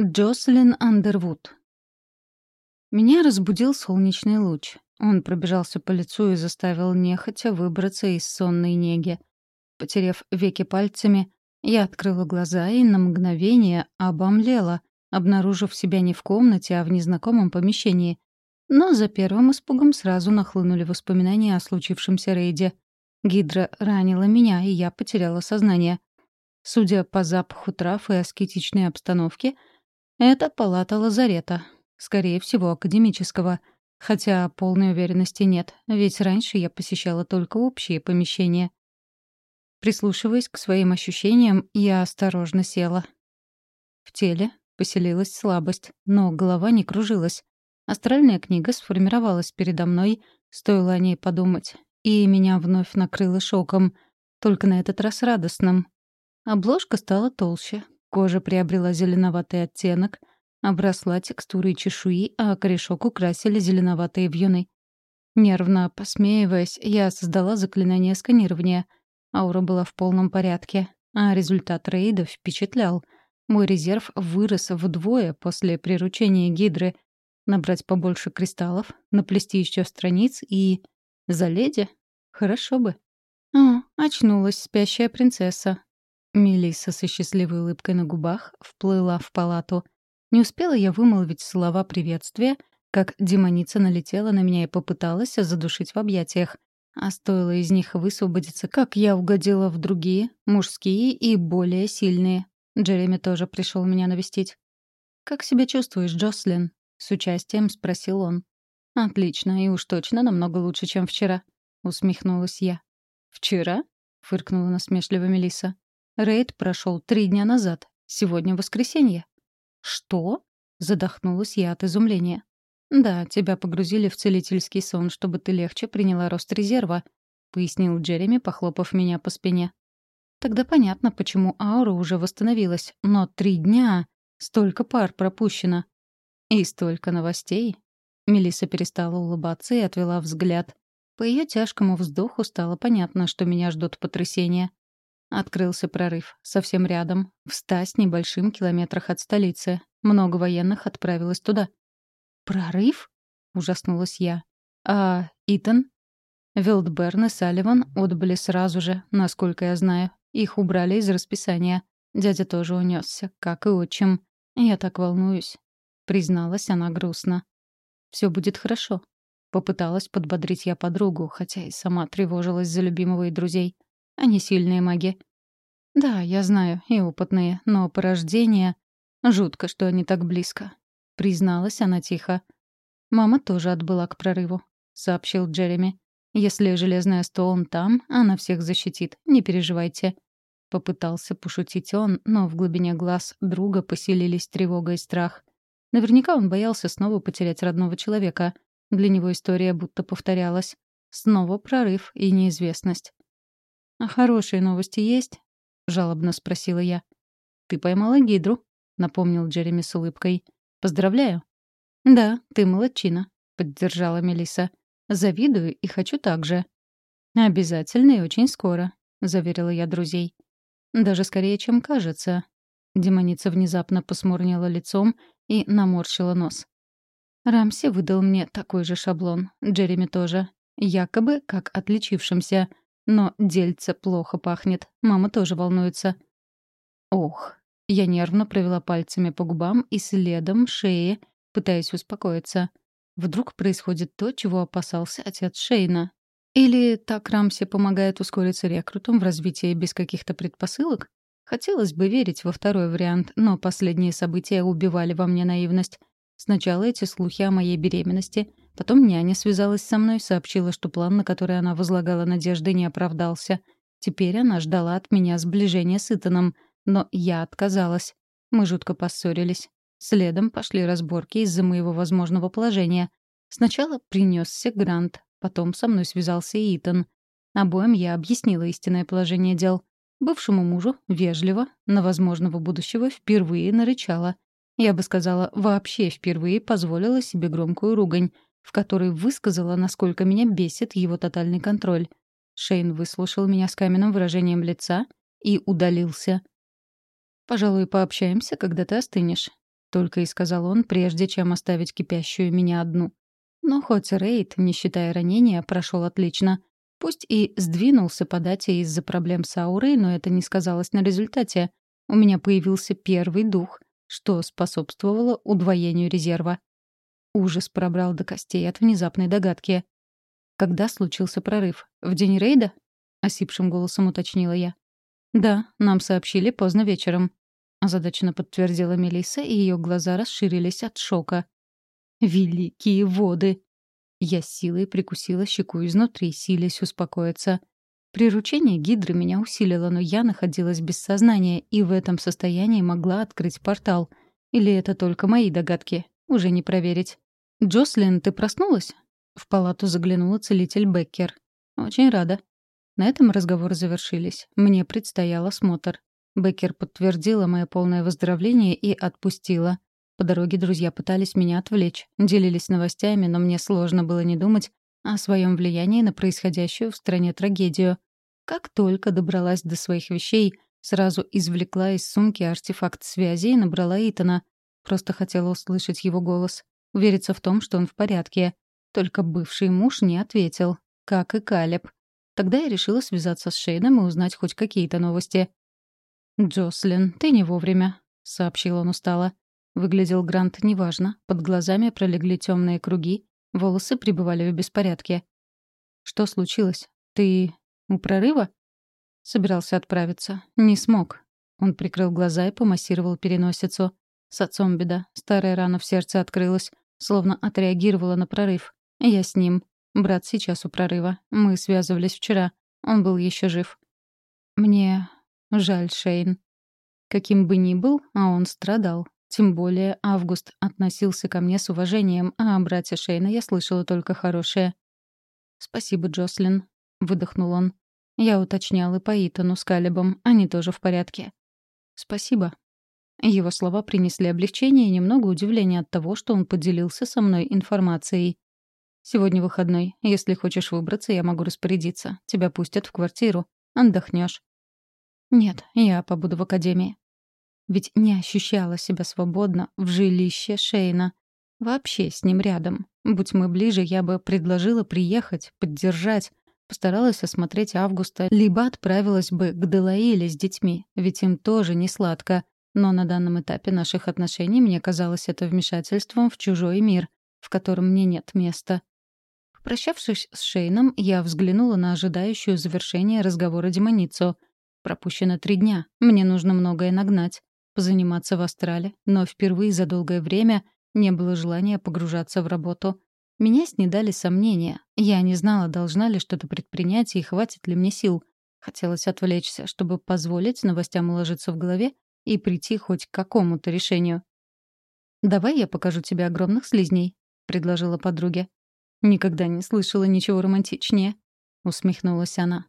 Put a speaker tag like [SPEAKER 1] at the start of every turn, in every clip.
[SPEAKER 1] Джослин Андервуд. Меня разбудил солнечный луч. Он пробежался по лицу и заставил нехотя выбраться из сонной неги. Потерев веки пальцами, я открыла глаза и на мгновение обомлела, обнаружив себя не в комнате, а в незнакомом помещении. Но за первым испугом сразу нахлынули воспоминания о случившемся рейде. Гидра ранила меня, и я потеряла сознание. Судя по запаху трав и аскетичной обстановке — это палата лазарета, скорее всего, академического. Хотя полной уверенности нет, ведь раньше я посещала только общие помещения. Прислушиваясь к своим ощущениям, я осторожно села. В теле поселилась слабость, но голова не кружилась. Астральная книга сформировалась передо мной, стоило о ней подумать, и меня вновь накрыло шоком, только на этот раз радостным. Обложка стала толще, Кожа приобрела зеленоватый оттенок, обросла текстурой чешуи, а корешок украсили зеленоватые вьюны. Нервно посмеиваясь, я создала заклинание сканирования. Аура была в полном порядке, а результат рейда впечатлял. Мой резерв вырос вдвое после приручения гидры. Набрать побольше кристаллов, наплести еще страниц и... За леди? Хорошо бы. О, очнулась спящая принцесса. Мелисса со счастливой улыбкой на губах вплыла в палату. Не успела я вымолвить слова приветствия, как демоница налетела на меня и попыталась задушить в объятиях. А стоило из них высвободиться, как я угодила в другие, мужские и более сильные. Джереми тоже пришел меня навестить. «Как себя чувствуешь, Джослин?» — с участием спросил он. «Отлично, и уж точно намного лучше, чем вчера», — усмехнулась я. «Вчера?» — фыркнула насмешливо Мелисса. Рейд прошел три дня назад. Сегодня воскресенье. Что? Задохнулась я от изумления. Да, тебя погрузили в целительский сон, чтобы ты легче приняла рост резерва, пояснил Джереми, похлопав меня по спине. Тогда понятно, почему аура уже восстановилась, но три дня столько пар пропущено. И столько новостей. Мелиса перестала улыбаться и отвела взгляд. По ее тяжкому вздоху стало понятно, что меня ждут потрясения. Открылся прорыв. Совсем рядом. В ста с небольшим километрах от столицы. Много военных отправилось туда. «Прорыв?» — ужаснулась я. «А Итан?» Вилдберн и Салливан отбыли сразу же, насколько я знаю. Их убрали из расписания. Дядя тоже унесся, как и отчим. Я так волнуюсь. Призналась она грустно. Все будет хорошо. Попыталась подбодрить я подругу, хотя и сама тревожилась за любимого и друзей. Они сильные маги. Да, я знаю, и опытные, но порождение... Жутко, что они так близко. Призналась она тихо. Мама тоже отбыла к прорыву, сообщил Джереми. Если железная Стоун там, она всех защитит, не переживайте. Попытался пошутить он, но в глубине глаз друга поселились тревога и страх. Наверняка он боялся снова потерять родного человека. Для него история будто повторялась. Снова прорыв и неизвестность. «А хорошие новости есть?» — жалобно спросила я. «Ты поймала гидру», — напомнил Джереми с улыбкой. «Поздравляю». «Да, ты молодчина», — поддержала Мелиса. «Завидую и хочу так же». «Обязательно и очень скоро», — заверила я друзей. «Даже скорее, чем кажется». Демоница внезапно посмурнела лицом и наморщила нос. Рамси выдал мне такой же шаблон, Джереми тоже. Якобы как отличившимся, но дельце плохо пахнет. Мама тоже волнуется. Ох. Я нервно провела пальцами по губам и следом шее, пытаясь успокоиться. Вдруг происходит то, чего опасался отец Шейна. Или так Рамси помогает ускориться рекрутам в развитии без каких-то предпосылок? Хотелось бы верить во второй вариант, но последние события убивали во мне наивность. Сначала эти слухи о моей беременности, потом няня связалась со мной, сообщила, что план, на который она возлагала надежды, не оправдался. Теперь она ждала от меня сближения с Итаном, но я отказалась. Мы жутко поссорились. Следом пошли разборки из-за моего возможного положения. Сначала принесся Грант, потом со мной связался Итан. Обоим я объяснила истинное положение дел. Бывшему мужу вежливо, на возможного будущего впервые нарычала — я бы сказала, вообще впервые позволила себе громкую ругань, в которой высказала, насколько меня бесит его тотальный контроль. Шейн выслушал меня с каменным выражением лица и удалился. «Пожалуй, пообщаемся, когда ты остынешь». — только и сказал он, прежде чем оставить кипящую меня одну. Но хоть рейд, не считая ранения, прошел отлично. Пусть и сдвинулся по дате из-за проблем с аурой, но это не сказалось на результате. У меня появился первый дух, что способствовало удвоению резерва. Ужас пробрал до костей от внезапной догадки. «Когда случился прорыв? В день рейда?» — осипшим голосом уточнила я. «Да, нам сообщили поздно вечером», — озадаченно подтвердила Мелисса, и ее глаза расширились от шока. «Великие воды!» Я силой прикусила щеку изнутри, силясь успокоиться. Приручение гидры меня усилило, но я находилась без сознания и в этом состоянии могла открыть портал. Или это только мои догадки? Уже не проверить. «Джослин, ты проснулась?» В палату заглянула целитель Беккер. «Очень рада». На этом разговоры завершились. Мне предстоял осмотр. Беккер подтвердила мое полное выздоровление и отпустила. По дороге друзья пытались меня отвлечь, делились новостями, но мне сложно было не думать о своем влиянии на происходящую в стране трагедию. Как только добралась до своих вещей, сразу извлекла из сумки артефакт связи и набрала Итана. Просто хотела услышать его голос, увериться в том, что он в порядке. Только бывший муж не ответил, как и Калеб. Тогда я решила связаться с Шейном и узнать хоть какие-то новости. «Джослин, ты не вовремя», — сообщил он устало. Выглядел Грант неважно, под глазами пролегли темные круги, волосы пребывали в беспорядке. «Что случилось? Ты у прорыва?» Собирался отправиться. Не смог. Он прикрыл глаза и помассировал переносицу. С отцом беда. Старая рана в сердце открылась, словно отреагировала на прорыв. Я с ним. Брат сейчас у прорыва. Мы связывались вчера. Он был еще жив. Мне жаль Шейн. Каким бы ни был, а он страдал. Тем более Август относился ко мне с уважением, а о брате Шейна я слышала только хорошее. «Спасибо, Джослин», — выдохнул он. Я уточнял и по Итану с Калебом, они тоже в порядке. «Спасибо». Его слова принесли облегчение и немного удивления от того, что он поделился со мной информацией. Сегодня выходной. Если хочешь выбраться, я могу распорядиться. Тебя пустят в квартиру. Отдохнешь. Нет, я побуду в академии. Ведь не ощущала себя свободно в жилище Шейна. Вообще с ним рядом. Будь мы ближе, я бы предложила приехать, поддержать, постаралась осмотреть Августа, либо отправилась бы к Делаиле с детьми, ведь им тоже не сладко. Но на данном этапе наших отношений мне казалось это вмешательством в чужой мир, в котором мне нет места. Прощавшись с Шейном, я взглянула на ожидающую завершения разговора демоницу. Пропущено три дня. Мне нужно многое нагнать. Позаниматься в Астрале. Но впервые за долгое время не было желания погружаться в работу. Меня снедали сомнения. Я не знала, должна ли что-то предпринять и хватит ли мне сил. Хотелось отвлечься, чтобы позволить новостям уложиться в голове и прийти хоть к какому-то решению. «Давай я покажу тебе огромных слизней», — предложила подруге. «Никогда не слышала ничего романтичнее», — усмехнулась она.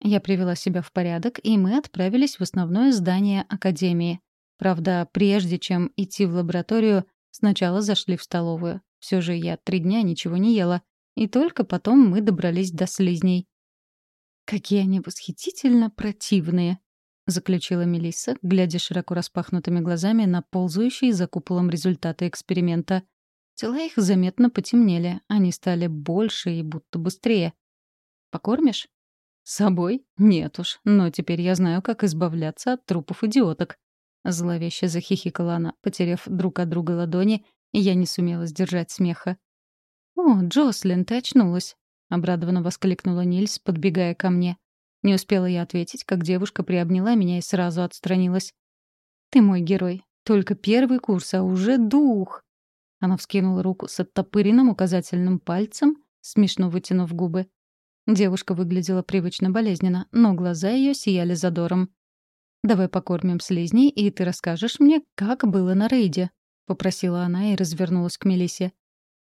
[SPEAKER 1] Я привела себя в порядок, и мы отправились в основное здание Академии. Правда, прежде чем идти в лабораторию, сначала зашли в столовую. Все же я три дня ничего не ела, и только потом мы добрались до слизней. «Какие они восхитительно противные!» — заключила Мелисса, глядя широко распахнутыми глазами на ползающие за куполом результаты эксперимента. Тела их заметно потемнели, они стали больше и будто быстрее. «Покормишь?» «С собой? Нет уж, но теперь я знаю, как избавляться от трупов идиоток». Зловеще захихикала она, потеряв друг от друга ладони, и я не сумела сдержать смеха. «О, Джослин, ты очнулась!» — обрадованно воскликнула Нильс, подбегая ко мне. Не успела я ответить, как девушка приобняла меня и сразу отстранилась. «Ты мой герой. Только первый курс, а уже дух!» Она вскинула руку с оттопыренным указательным пальцем, смешно вытянув губы. Девушка выглядела привычно болезненно, но глаза ее сияли задором. «Давай покормим слизней, и ты расскажешь мне, как было на рейде», — попросила она и развернулась к Мелисе.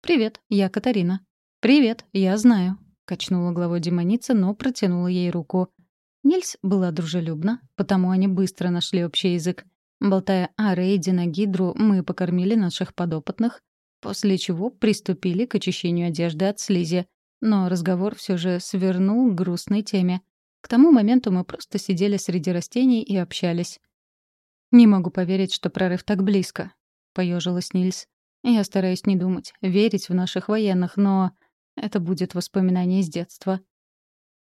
[SPEAKER 1] «Привет, я Катарина». «Привет, я знаю», — качнула головой демоница, но протянула ей руку. Нильс была дружелюбна, потому они быстро нашли общий язык. Болтая о рейде на Гидру, мы покормили наших подопытных, после чего приступили к очищению одежды от слизи. Но разговор все же свернул к грустной теме. К тому моменту мы просто сидели среди растений и общались. «Не могу поверить, что прорыв так близко», — поежилась Нильс. «Я стараюсь не думать, верить в наших военных, но это будет воспоминание из детства».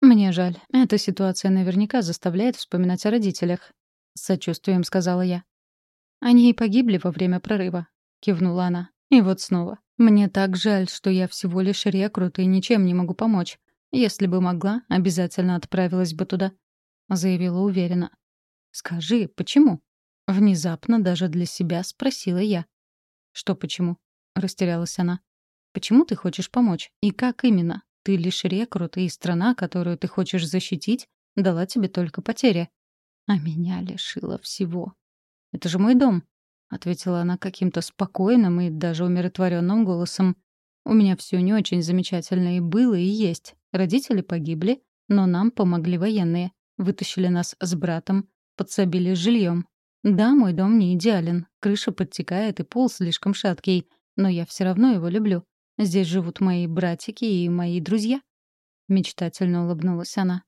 [SPEAKER 1] «Мне жаль. Эта ситуация наверняка заставляет вспоминать о родителях», — с сочувствием сказала я. «Они и погибли во время прорыва», — кивнула она. «И вот снова. Мне так жаль, что я всего лишь рекрут и ничем не могу помочь. Если бы могла, обязательно отправилась бы туда», — заявила уверенно. «Скажи, почему?» Внезапно даже для себя спросила я. «Что почему?» — растерялась она. «Почему ты хочешь помочь? И как именно? Ты лишь рекрут, и страна, которую ты хочешь защитить, дала тебе только потери. А меня лишила всего. Это же мой дом», — ответила она каким-то спокойным и даже умиротворенным голосом. «У меня все не очень замечательно и было, и есть. Родители погибли, но нам помогли военные. Вытащили нас с братом, подсобили с жильем. Да, мой дом не идеален, крыша подтекает и пол слишком шаткий, но я все равно его люблю. Здесь живут мои братики и мои друзья. Мечтательно улыбнулась она.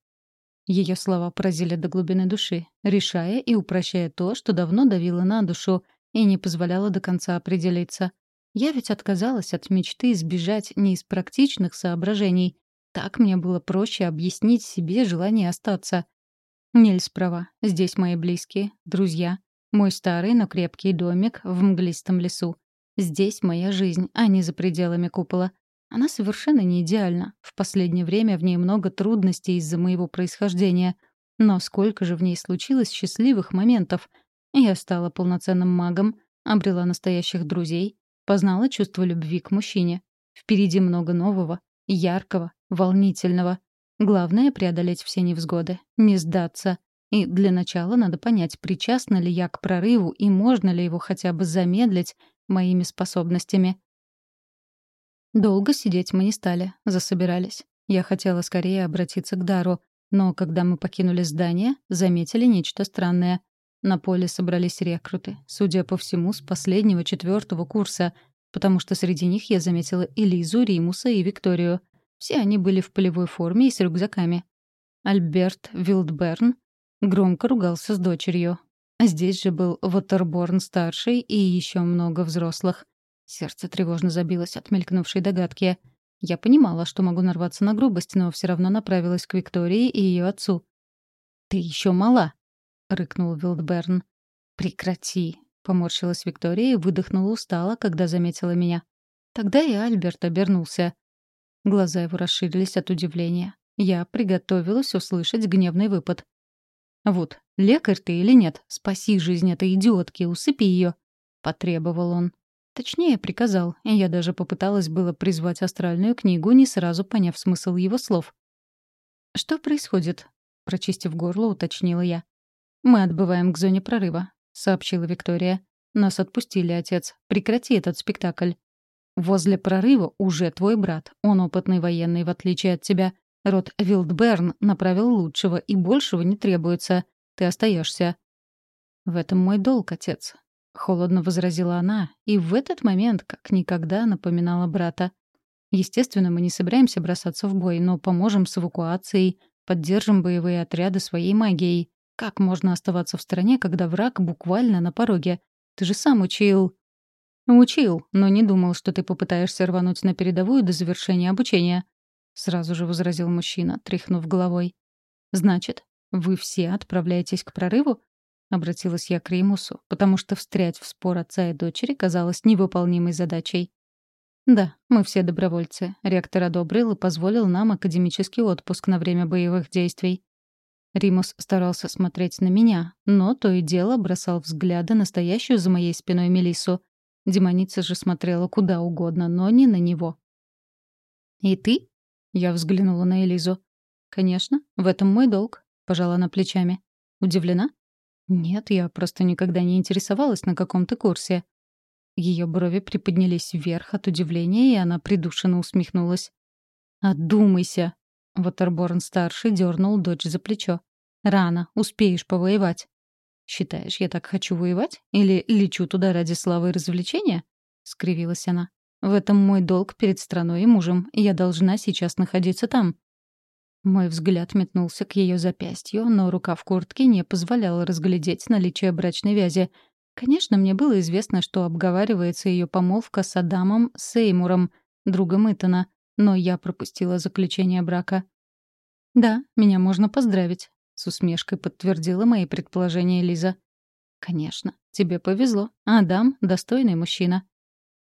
[SPEAKER 1] Ее слова поразили до глубины души, решая и упрощая то, что давно давило на душу и не позволяло до конца определиться. Я ведь отказалась от мечты избежать не из практичных соображений. Так мне было проще объяснить себе желание остаться. Нельс права. Здесь мои близкие, друзья, мой старый, но крепкий домик в мглистом лесу. Здесь моя жизнь, а не за пределами купола. Она совершенно не идеальна. В последнее время в ней много трудностей из-за моего происхождения. Но сколько же в ней случилось счастливых моментов. Я стала полноценным магом, обрела настоящих друзей, познала чувство любви к мужчине. Впереди много нового, яркого, волнительного. Главное — преодолеть все невзгоды, не сдаться. И для начала надо понять, причастна ли я к прорыву и можно ли его хотя бы замедлить моими способностями. Долго сидеть мы не стали, засобирались. Я хотела скорее обратиться к Дару, но когда мы покинули здание, заметили нечто странное. На поле собрались рекруты, судя по всему, с последнего четвертого курса, потому что среди них я заметила Элизу, Римуса и Викторию. Все они были в полевой форме и с рюкзаками. Альберт Вилдберн Громко ругался с дочерью. А здесь же был Воттерборн-старший и еще много взрослых. Сердце тревожно забилось от мелькнувшей догадки. Я понимала, что могу нарваться на грубость, но все равно направилась к Виктории и ее отцу. «Ты еще мала!» — рыкнул Вилдберн. «Прекрати!» — поморщилась Виктория и выдохнула устало, когда заметила меня. Тогда и Альберт обернулся. Глаза его расширились от удивления. Я приготовилась услышать гневный выпад. «Вот, лекарь ты или нет, спаси жизнь этой идиотки, усыпи ее», — потребовал он. Точнее, приказал, и я даже попыталась было призвать астральную книгу, не сразу поняв смысл его слов. «Что происходит?» — прочистив горло, уточнила я. «Мы отбываем к зоне прорыва», — сообщила Виктория. «Нас отпустили, отец. Прекрати этот спектакль. Возле прорыва уже твой брат. Он опытный военный, в отличие от тебя. Род Вилдберн направил лучшего, и большего не требуется. Ты остаешься. «В этом мой долг, отец», — холодно возразила она, и в этот момент как никогда напоминала брата. «Естественно, мы не собираемся бросаться в бой, но поможем с эвакуацией, поддержим боевые отряды своей магией. Как можно оставаться в стране, когда враг буквально на пороге? Ты же сам учил...» «Учил, но не думал, что ты попытаешься рвануть на передовую до завершения обучения», сразу же возразил мужчина, тряхнув головой. Значит, вы все отправляетесь к прорыву? Обратилась я к Римусу, потому что встрять в спор отца и дочери казалось невыполнимой задачей. Да, мы все добровольцы. Ректор одобрил и позволил нам академический отпуск на время боевых действий. Римус старался смотреть на меня, но то и дело бросал взгляды на стоящую за моей спиной Мелиссу. Демоница же смотрела куда угодно, но не на него. «И ты?» Я взглянула на Элизу. «Конечно, в этом мой долг», — пожала она плечами. «Удивлена?» «Нет, я просто никогда не интересовалась, на каком ты курсе». Ее брови приподнялись вверх от удивления, и она придушенно усмехнулась. «Отдумайся!» — Ватерборн-старший дернул дочь за плечо. «Рано, успеешь повоевать». «Считаешь, я так хочу воевать? Или лечу туда ради славы и развлечения?» — скривилась она. В этом мой долг перед страной и мужем, я должна сейчас находиться там. Мой взгляд метнулся к ее запястью, но рука в куртке не позволяла разглядеть наличие брачной вязи. Конечно, мне было известно, что обговаривается ее помолвка с Адамом Сеймуром, другом Итана, но я пропустила заключение брака. «Да, меня можно поздравить», — с усмешкой подтвердила мои предположения Лиза. «Конечно, тебе повезло. Адам — достойный мужчина».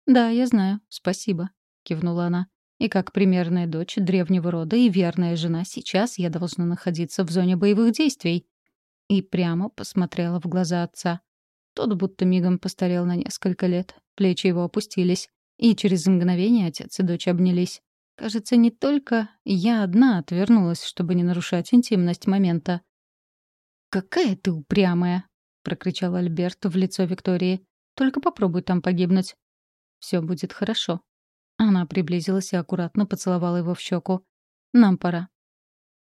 [SPEAKER 1] «Да, я знаю. Спасибо», — кивнула она. «И как примерная дочь древнего рода и верная жена сейчас я должна находиться в зоне боевых действий». И прямо посмотрела в глаза отца. Тот будто мигом постарел на несколько лет. Плечи его опустились. И через мгновение отец и дочь обнялись. Кажется, не только я одна отвернулась, чтобы не нарушать интимность момента. «Какая ты упрямая!» — прокричал Альберт в лицо Виктории. «Только попробуй там погибнуть». «Все будет хорошо». Она приблизилась и аккуратно поцеловала его в щеку. «Нам пора».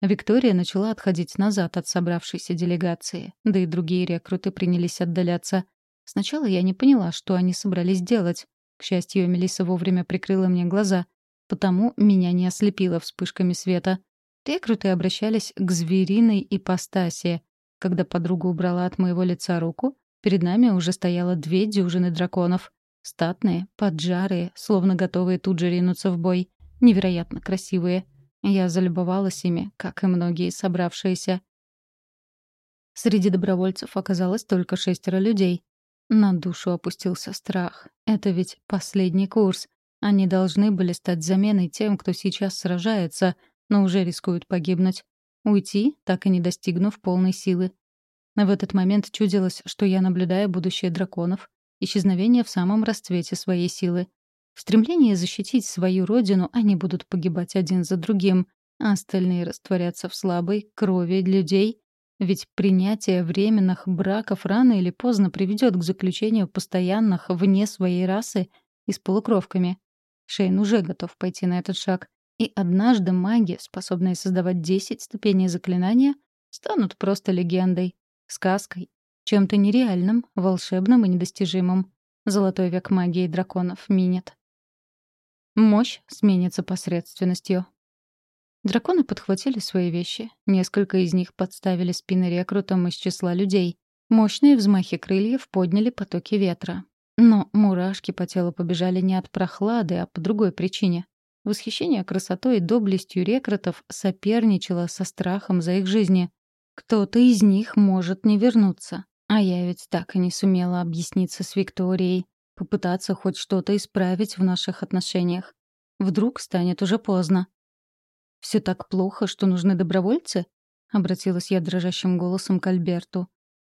[SPEAKER 1] Виктория начала отходить назад от собравшейся делегации, да и другие рекруты принялись отдаляться. Сначала я не поняла, что они собрались делать. К счастью, Мелисса вовремя прикрыла мне глаза, потому меня не ослепило вспышками света. Рекруты обращались к звериной ипостаси. Когда подруга убрала от моего лица руку, перед нами уже стояло две дюжины драконов. Статные, поджарые, словно готовые тут же ринуться в бой. Невероятно красивые — я залюбовалась ими, как и многие собравшиеся. Среди добровольцев оказалось только шестеро людей. На душу опустился страх. Это ведь последний курс. Они должны были стать заменой тем, кто сейчас сражается, но уже рискуют погибнуть. Уйти, так и не достигнув полной силы. В этот момент чудилось, что я наблюдаю будущее драконов, исчезновение в самом расцвете своей силы. В стремлении защитить свою родину они будут погибать один за другим, а остальные растворятся в слабой крови людей. Ведь принятие временных браков рано или поздно приведет к заключению постоянных вне своей расы и с полукровками. Шейн уже готов пойти на этот шаг. И однажды маги, способные создавать 10 ступеней заклинания, станут просто легендой, сказкой, чем-то нереальным, волшебным и недостижимым. Золотой век магии драконов минет. Мощь сменится посредственностью. Драконы подхватили свои вещи. Несколько из них подставили спины рекрутам из числа людей. Мощные взмахи крыльев подняли потоки ветра. Но мурашки по телу побежали не от прохлады, а по другой причине. Восхищение красотой и доблестью рекрутов соперничало со страхом за их жизни. Кто-то из них может не вернуться. А я ведь так и не сумела объясниться с Викторией попытаться хоть что-то исправить в наших отношениях. Вдруг станет уже поздно. «Все так плохо, что нужны добровольцы?» — обратилась я дрожащим голосом к Альберту.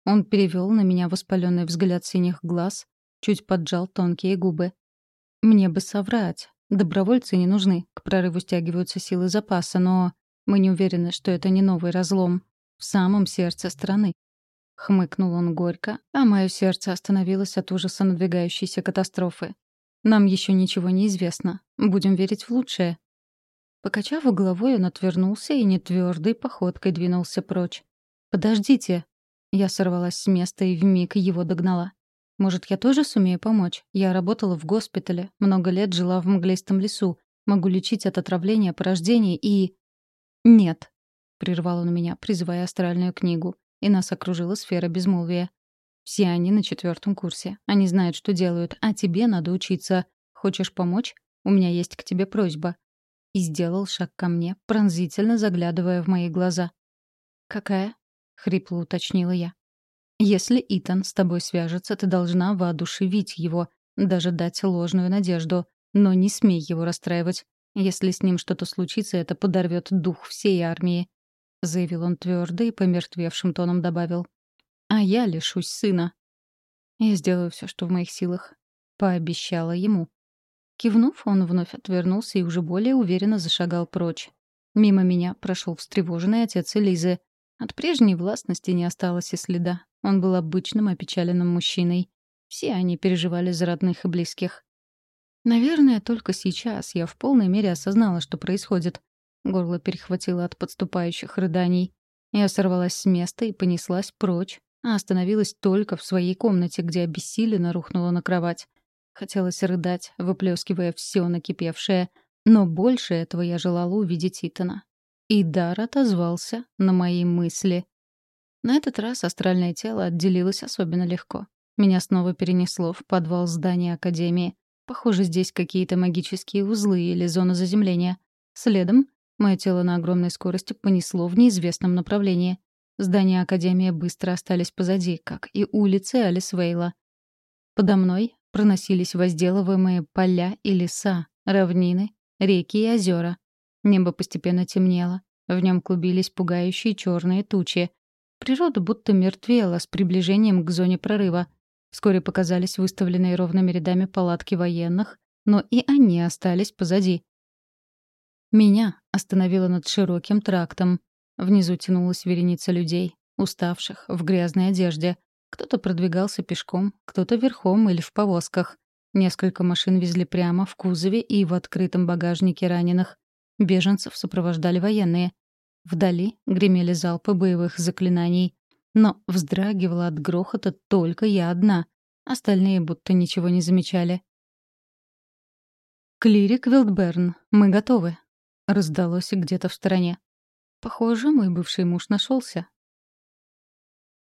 [SPEAKER 1] Он перевел на меня воспаленный взгляд синих глаз, чуть поджал тонкие губы. «Мне бы соврать. Добровольцы не нужны. К прорыву стягиваются силы запаса, но мы не уверены, что это не новый разлом. В самом сердце страны. Хмыкнул он горько, а мое сердце остановилось от ужаса надвигающейся катастрофы. Нам еще ничего не известно. Будем верить в лучшее. Покачав головой, он отвернулся и нетвердой походкой двинулся прочь. «Подождите!» Я сорвалась с места и вмиг его догнала. «Может, я тоже сумею помочь? Я работала в госпитале, много лет жила в мглистом лесу, могу лечить от отравления порождений и...» «Нет», — прервал он меня, призывая астральную книгу и нас окружила сфера безмолвия. Все они на четвертом курсе. Они знают, что делают, а тебе надо учиться. Хочешь помочь? У меня есть к тебе просьба. И сделал шаг ко мне, пронзительно заглядывая в мои глаза. «Какая?» — хрипло уточнила я. «Если Итан с тобой свяжется, ты должна воодушевить его, даже дать ложную надежду, но не смей его расстраивать. Если с ним что-то случится, это подорвет дух всей армии. — заявил он твердо и помертвевшим тоном добавил. «А я лишусь сына». «Я сделаю все, что в моих силах», — пообещала ему. Кивнув, он вновь отвернулся и уже более уверенно зашагал прочь. Мимо меня прошел встревоженный отец Элизы. От прежней властности не осталось и следа. Он был обычным опечаленным мужчиной. Все они переживали за родных и близких. Наверное, только сейчас я в полной мере осознала, что происходит. Горло перехватило от подступающих рыданий. Я сорвалась с места и понеслась прочь, а остановилась только в своей комнате, где обессиленно рухнула на кровать. Хотелось рыдать, выплескивая все накипевшее, но больше этого я желала увидеть Итана. И дар отозвался на мои мысли. На этот раз астральное тело отделилось особенно легко. Меня снова перенесло в подвал здания Академии. Похоже, здесь какие-то магические узлы или зона заземления. Следом мое тело на огромной скорости понесло в неизвестном направлении. Здания Академии быстро остались позади, как и улицы Алисвейла. Подо мной проносились возделываемые поля и леса, равнины, реки и озера. Небо постепенно темнело. В нем клубились пугающие черные тучи. Природа будто мертвела с приближением к зоне прорыва. Вскоре показались выставленные ровными рядами палатки военных, но и они остались позади. Меня остановило над широким трактом. Внизу тянулась вереница людей, уставших, в грязной одежде. Кто-то продвигался пешком, кто-то верхом или в повозках. Несколько машин везли прямо в кузове и в открытом багажнике раненых. Беженцев сопровождали военные. Вдали гремели залпы боевых заклинаний. Но вздрагивала от грохота только я одна. Остальные будто ничего не замечали. «Клирик Вилдберн, мы готовы», — раздалось где-то в стороне. Похоже, мой бывший муж нашелся.